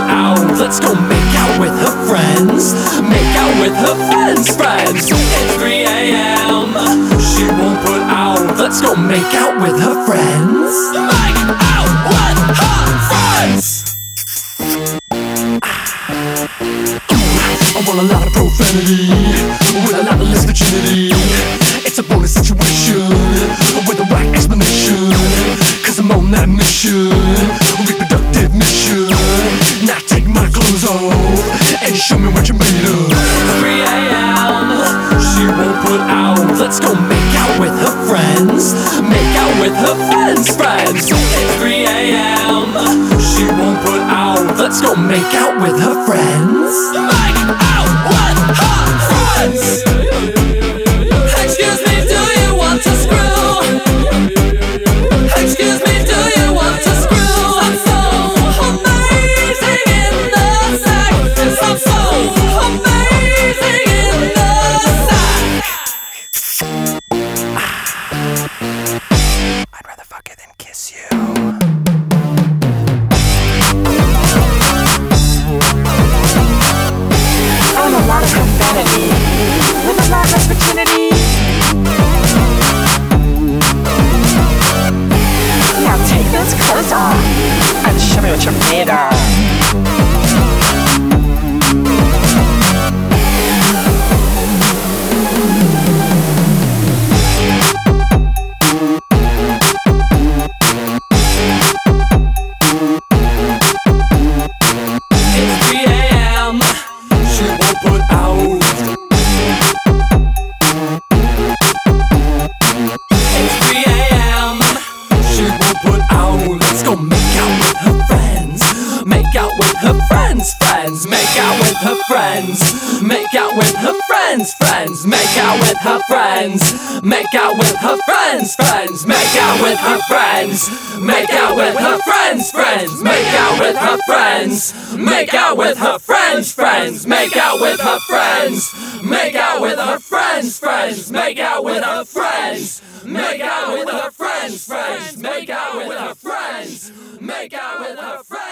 out. Let's go make out with her friends. Make out with her friends, friends. It's 3 a.m. She won't put out. Let's go make out with her friends. Make out with her friends. Ah. I want a lot of profanity with a lot of less virginity. It's a bonus situation with a whack explanation. Cause I'm on that mission, show me what you're made of. 3 a.m. She won't put out. Let's go make out with her friends. Make out with her friends, friends. It's 3 a.m. She won't put out. Let's go make out with her friends. Make out with her friends. Out. Out with her friends, friends. Make out with her friends. Make out with her friends, friends. Make out with her friends. Make out with her friends, friends. Make out with her friends. Make out with her friends, friends. Make out with her friends. Make out with her friends, friends. Make out with her friends. Make out with her friends, friends. Make out with her friends. Make out with her friends, friends. Make out with her friends. Make out with her friends, friends.